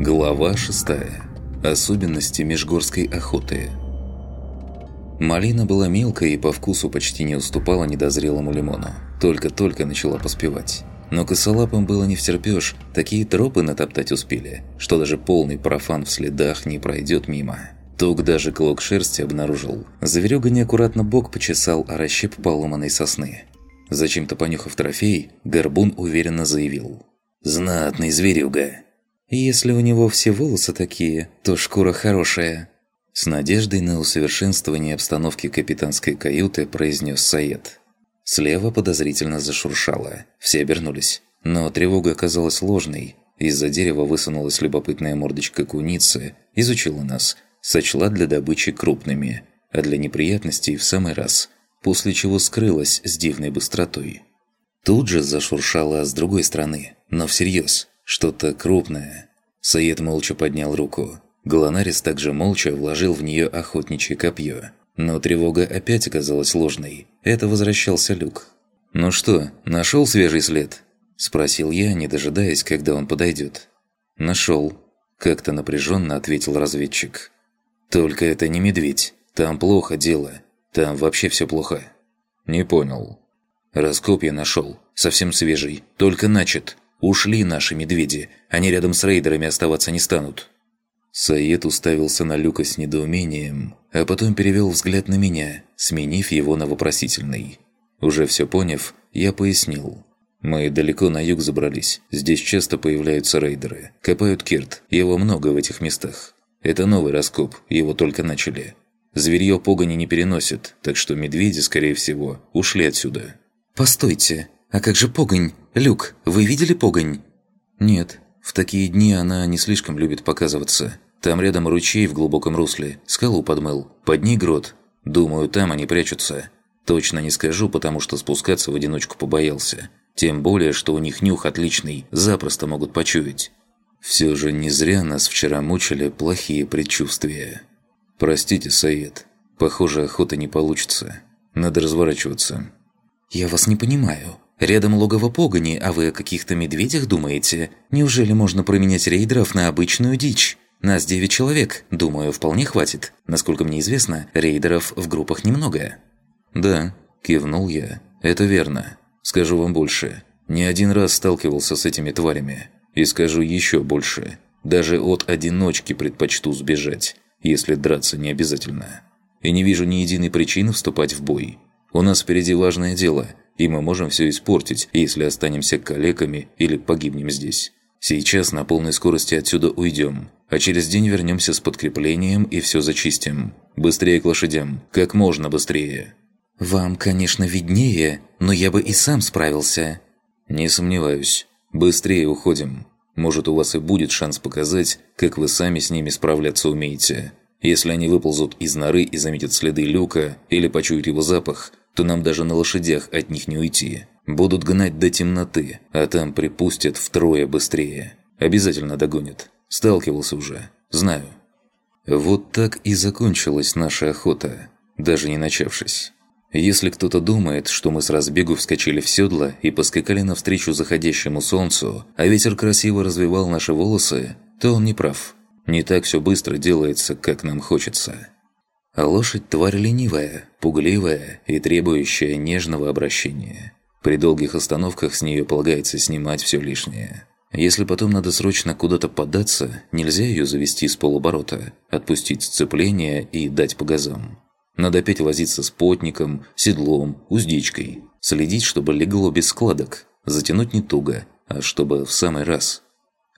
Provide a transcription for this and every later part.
Глава 6. Особенности межгорской охоты. Малина была мелкой и по вкусу почти не уступала недозрелому лимону. Только-только начала поспевать. Но косолапым было не втерпёшь, такие тропы натоптать успели, что даже полный профан в следах не пройдет мимо. Тук даже клок шерсти обнаружил. Зверюга неаккуратно бок почесал о расщеп поломанной сосны. Зачем-то понюхав трофей, Горбун уверенно заявил. «Знатный зверюга!» Если у него все волосы такие, то шкура хорошая. С надеждой на усовершенствование обстановки капитанской каюты произнес Саед. Слева подозрительно зашуршало. Все обернулись. Но тревога оказалась ложной. Из-за дерева высунулась любопытная мордочка куницы, изучила нас, сочла для добычи крупными, а для неприятностей в самый раз, после чего скрылась с дивной быстротой. Тут же зашуршало с другой стороны, но всерьез – что-то крупное. Саед молча поднял руку. Голонарис также молча вложил в нее охотничье копье. Но тревога опять оказалась ложной. Это возвращался Люк. «Ну что, нашел свежий след?» Спросил я, не дожидаясь, когда он подойдет. «Нашел», – как-то напряженно ответил разведчик. «Только это не медведь. Там плохо дело. Там вообще все плохо». «Не понял». «Раскоп я нашел. Совсем свежий. Только начат. Ушли наши медведи, они рядом с рейдерами оставаться не станут». Саид уставился на Люка с недоумением, а потом перевел взгляд на меня, сменив его на вопросительный. Уже все поняв, я пояснил. «Мы далеко на юг забрались. Здесь часто появляются рейдеры. Копают кирт. Его много в этих местах. Это новый раскоп, его только начали. Зверье погони не переносит, так что медведи, скорее всего, ушли отсюда». «Постойте, а как же погонь? Люк, вы видели погонь?» «Нет. В такие дни она не слишком любит показываться. Там рядом ручей в глубоком русле. Скалу подмыл. Под ней грот. Думаю, там они прячутся. Точно не скажу, потому что спускаться в одиночку побоялся. Тем более, что у них нюх отличный. Запросто могут почуять. Все же не зря нас вчера мучили плохие предчувствия. Простите, Саид. Похоже, охота не получится. Надо разворачиваться. «Я вас не понимаю. Рядом логово погони, а вы о каких-то медведях думаете? Неужели можно променять рейдеров на обычную дичь? Нас девять человек, думаю, вполне хватит. Насколько мне известно, рейдеров в группах немного». «Да», – кивнул я. «Это верно. Скажу вам больше. Не один раз сталкивался с этими тварями. И скажу еще больше. Даже от одиночки предпочту сбежать, если драться не обязательно. И не вижу ни единой причины вступать в бой. У нас впереди важное дело – и мы можем все испортить, если останемся калеками или погибнем здесь. Сейчас на полной скорости отсюда уйдем, а через день вернемся с подкреплением и все зачистим. Быстрее к лошадям, как можно быстрее». «Вам, конечно, виднее, но я бы и сам справился». «Не сомневаюсь. Быстрее уходим. Может, у вас и будет шанс показать, как вы сами с ними справляться умеете. Если они выползут из норы и заметят следы люка или почуют его запах, то нам даже на лошадях от них не уйти. Будут гнать до темноты, а там припустят втрое быстрее. Обязательно догонят. Сталкивался уже. Знаю. Вот так и закончилась наша охота, даже не начавшись. Если кто-то думает, что мы с разбегу вскочили в седло и поскакали навстречу заходящему солнцу, а ветер красиво развивал наши волосы, то он не прав. Не так все быстро делается, как нам хочется. А лошадь – тварь ленивая, пугливая и требующая нежного обращения. При долгих остановках с нее полагается снимать все лишнее. Если потом надо срочно куда-то податься, нельзя ее завести с полоборота, отпустить сцепление и дать по газам. Надо опять возиться с потником, седлом, уздечкой. Следить, чтобы легло без складок. Затянуть не туго, а чтобы в самый раз –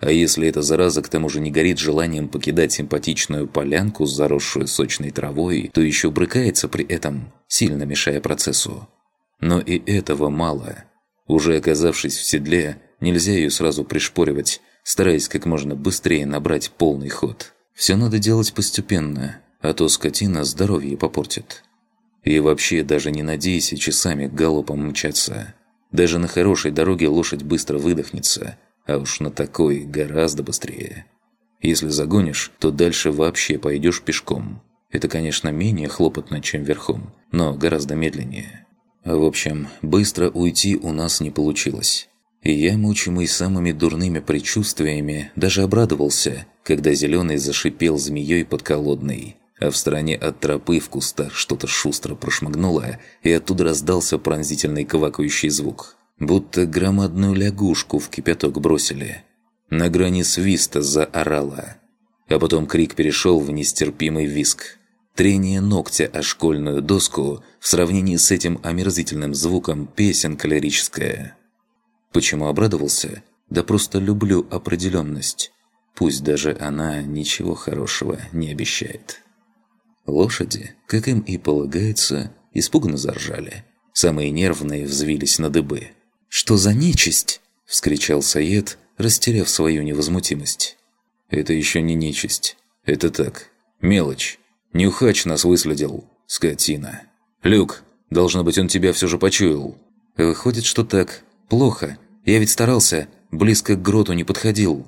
а если эта зараза к тому же не горит желанием покидать симпатичную полянку, заросшую сочной травой, то еще брыкается при этом, сильно мешая процессу. Но и этого мало. Уже оказавшись в седле, нельзя ее сразу пришпоривать, стараясь как можно быстрее набрать полный ход. Все надо делать постепенно, а то скотина здоровье попортит. И вообще даже не надейся часами галопом мчаться. Даже на хорошей дороге лошадь быстро выдохнется – а уж на такой гораздо быстрее. Если загонишь, то дальше вообще пойдешь пешком. Это, конечно, менее хлопотно, чем верхом, но гораздо медленнее. В общем, быстро уйти у нас не получилось. И я, мучимый самыми дурными предчувствиями, даже обрадовался, когда зеленый зашипел змеей подколодной, а в стороне от тропы в кустах что-то шустро прошмыгнуло, и оттуда раздался пронзительный квакающий звук. Будто громадную лягушку в кипяток бросили. На грани свиста заорала. А потом крик перешел в нестерпимый виск. Трение ногтя о школьную доску в сравнении с этим омерзительным звуком песен калерическая. Почему обрадовался? Да просто люблю определенность. Пусть даже она ничего хорошего не обещает. Лошади, как им и полагается, испуганно заржали. Самые нервные взвились на дыбы. «Что за нечисть?» – вскричал Саед, растеряв свою невозмутимость. «Это еще не нечисть. Это так. Мелочь. Нюхач нас выследил. Скотина. Люк, должно быть, он тебя все же почуял». «Выходит, что так. Плохо. Я ведь старался. Близко к гроту не подходил».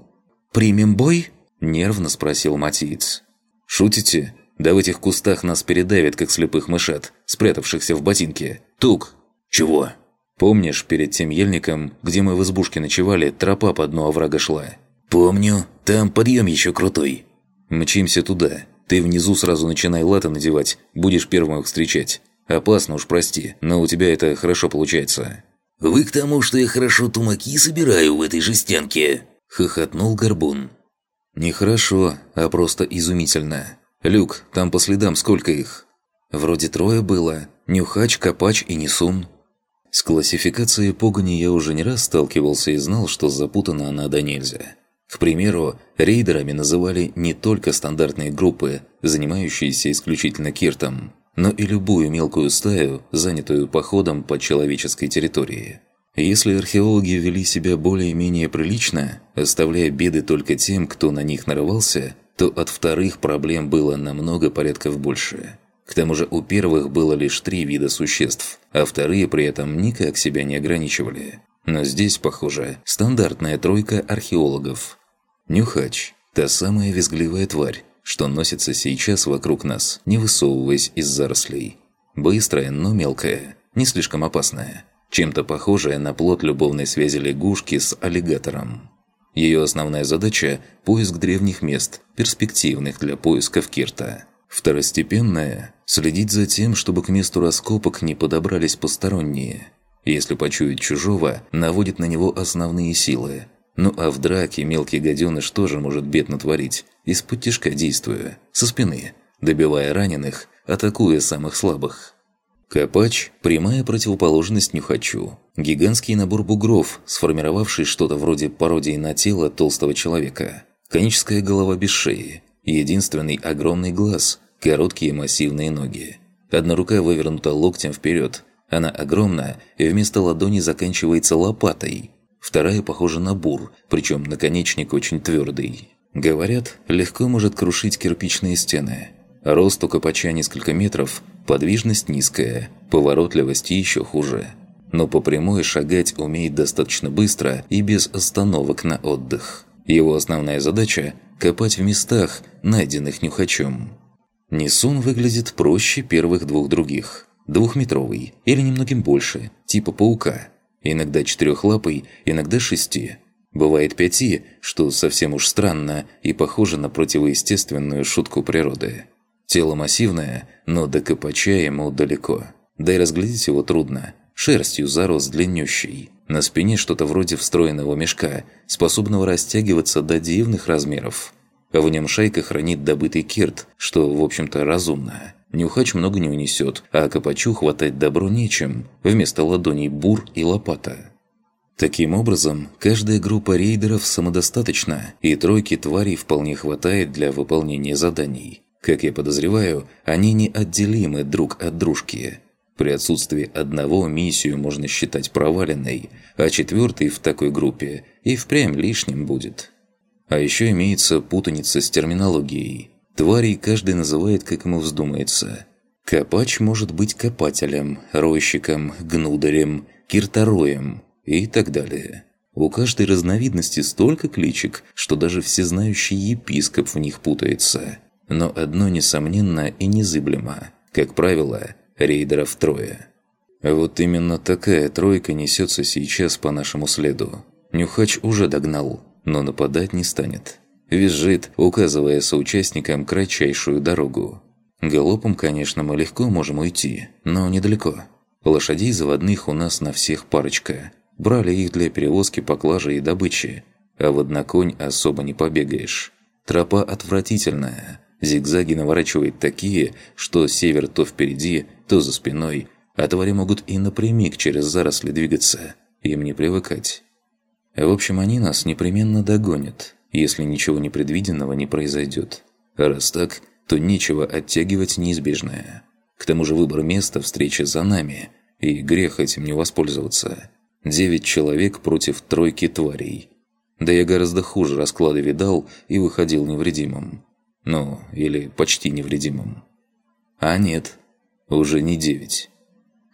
«Примем бой?» – нервно спросил Матиец. «Шутите? Да в этих кустах нас передавят, как слепых мышат, спрятавшихся в ботинке. Тук!» «Чего?» «Помнишь, перед тем ельником, где мы в избушке ночевали, тропа по дну оврага шла?» «Помню. Там подъем еще крутой». «Мчимся туда. Ты внизу сразу начинай латы надевать, будешь первым их встречать. Опасно уж, прости, но у тебя это хорошо получается». «Вы к тому, что я хорошо тумаки собираю в этой жестянке?» – хохотнул Горбун. «Нехорошо, а просто изумительно. Люк, там по следам сколько их?» «Вроде трое было. Нюхач, Копач и Несун». С классификацией погони я уже не раз сталкивался и знал, что запутана она до нельзя. К примеру, рейдерами называли не только стандартные группы, занимающиеся исключительно киртом, но и любую мелкую стаю, занятую походом по человеческой территории. Если археологи вели себя более-менее прилично, оставляя беды только тем, кто на них нарывался, то от вторых проблем было намного порядков больше. К тому же у первых было лишь три вида существ, а вторые при этом никак себя не ограничивали. Но здесь, похоже, стандартная тройка археологов. Нюхач – та самая визгливая тварь, что носится сейчас вокруг нас, не высовываясь из зарослей. Быстрая, но мелкая, не слишком опасная. Чем-то похожая на плод любовной связи лягушки с аллигатором. Ее основная задача – поиск древних мест, перспективных для поисков Кирта. Второстепенная – следить за тем, чтобы к месту раскопок не подобрались посторонние. Если почует чужого, наводит на него основные силы. Ну а в драке мелкий гаденыш тоже может бед натворить, из-под тяжка действуя, со спины, добивая раненых, атакуя самых слабых. Копач – прямая противоположность нюхачу. Гигантский набор бугров, сформировавший что-то вроде пародии на тело толстого человека. Коническая голова без шеи. Единственный огромный глаз, короткие массивные ноги. Одна рука вывернута локтем вперед. Она огромна и вместо ладони заканчивается лопатой. Вторая похожа на бур, причем наконечник очень твердый. Говорят, легко может крушить кирпичные стены. Рост у копача несколько метров, подвижность низкая, поворотливость еще хуже. Но по прямой шагать умеет достаточно быстро и без остановок на отдых. Его основная задача – копать в местах, найденных нюхачом. Несун выглядит проще первых двух других. Двухметровый или немногим больше, типа паука. Иногда четырехлапый, иногда шести – Бывает пяти, что совсем уж странно и похоже на противоестественную шутку природы. Тело массивное, но до копача ему далеко. Да и разглядеть его трудно. Шерстью зарос длиннющий. На спине что-то вроде встроенного мешка, способного растягиваться до дивных размеров. В нем шайка хранит добытый кирт, что, в общем-то, разумно. Нюхач много не унесет, а копачу хватать добро нечем. Вместо ладоней бур и лопата. Таким образом, каждая группа рейдеров самодостаточна, и тройки тварей вполне хватает для выполнения заданий. Как я подозреваю, они неотделимы друг от дружки. При отсутствии одного миссию можно считать проваленной, а четвертый в такой группе и впрямь лишним будет. А еще имеется путаница с терминологией. Тварей каждый называет, как ему вздумается. Копач может быть копателем, ройщиком, гнударем, киртороем – и так далее. У каждой разновидности столько кличек, что даже всезнающий епископ в них путается. Но одно несомненно и незыблемо. Как правило, рейдеров трое. Вот именно такая тройка несется сейчас по нашему следу. Нюхач уже догнал, но нападать не станет. визжит, указывая соучастникам кратчайшую дорогу. Галопом, конечно, мы легко можем уйти, но недалеко. Лошадей заводных у нас на всех парочка. Брали их для перевозки поклажи и добычи. А в одноконь особо не побегаешь. Тропа отвратительная. Зигзаги наворачивает такие, что север то впереди, то за спиной, а твари могут и напрямик через заросли двигаться. Им не привыкать. В общем, они нас непременно догонят, если ничего непредвиденного не произойдет. Раз так, то нечего оттягивать неизбежное. К тому же выбор места встречи за нами, и грех этим не воспользоваться. Девять человек против тройки тварей. Да я гораздо хуже расклады видал и выходил невредимым. Ну, или почти невредимым. А нет, уже не девять.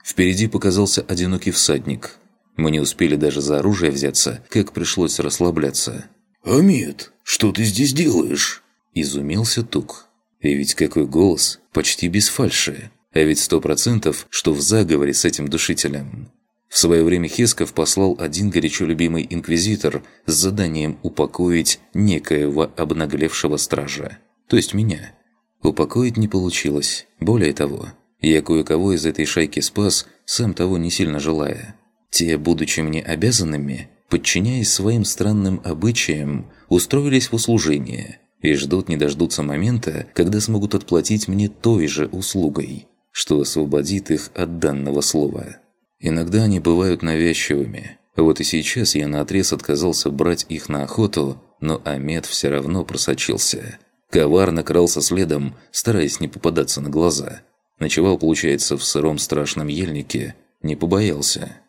Впереди показался одинокий всадник. Мы не успели даже за оружие взяться, как пришлось расслабляться. «Амид, что ты здесь делаешь?» Изумился Тук. И ведь какой голос, почти без фальши. А ведь сто процентов, что в заговоре с этим душителем. В свое время Хесков послал один горячо любимый инквизитор с заданием упокоить некоего обнаглевшего стража. То есть меня. Упокоить не получилось. Более того, я кое-кого из этой шайки спас, сам того не сильно желая. Те, будучи мне обязанными, подчиняясь своим странным обычаям, устроились в услужение и ждут не дождутся момента, когда смогут отплатить мне той же услугой, что освободит их от данного слова. Иногда они бывают навязчивыми. Вот и сейчас я наотрез отказался брать их на охоту, но Амед все равно просочился. Коварно крался следом, стараясь не попадаться на глаза. Ночевал, получается, в сыром страшном ельнике. Не побоялся.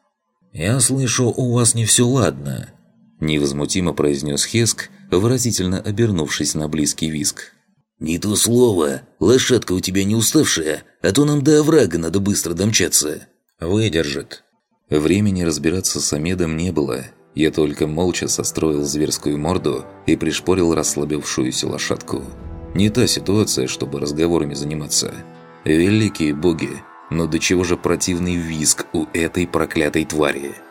«Я слышу, у вас не все ладно», – невозмутимо произнес Хеск, выразительно обернувшись на близкий виск. «Не то слово. Лошадка у тебя не уставшая, а то нам до оврага надо быстро домчаться». «Выдержит». Времени разбираться с Амедом не было. Я только молча состроил зверскую морду и пришпорил расслабившуюся лошадку. Не та ситуация, чтобы разговорами заниматься. Великие боги, но до чего же противный визг у этой проклятой твари –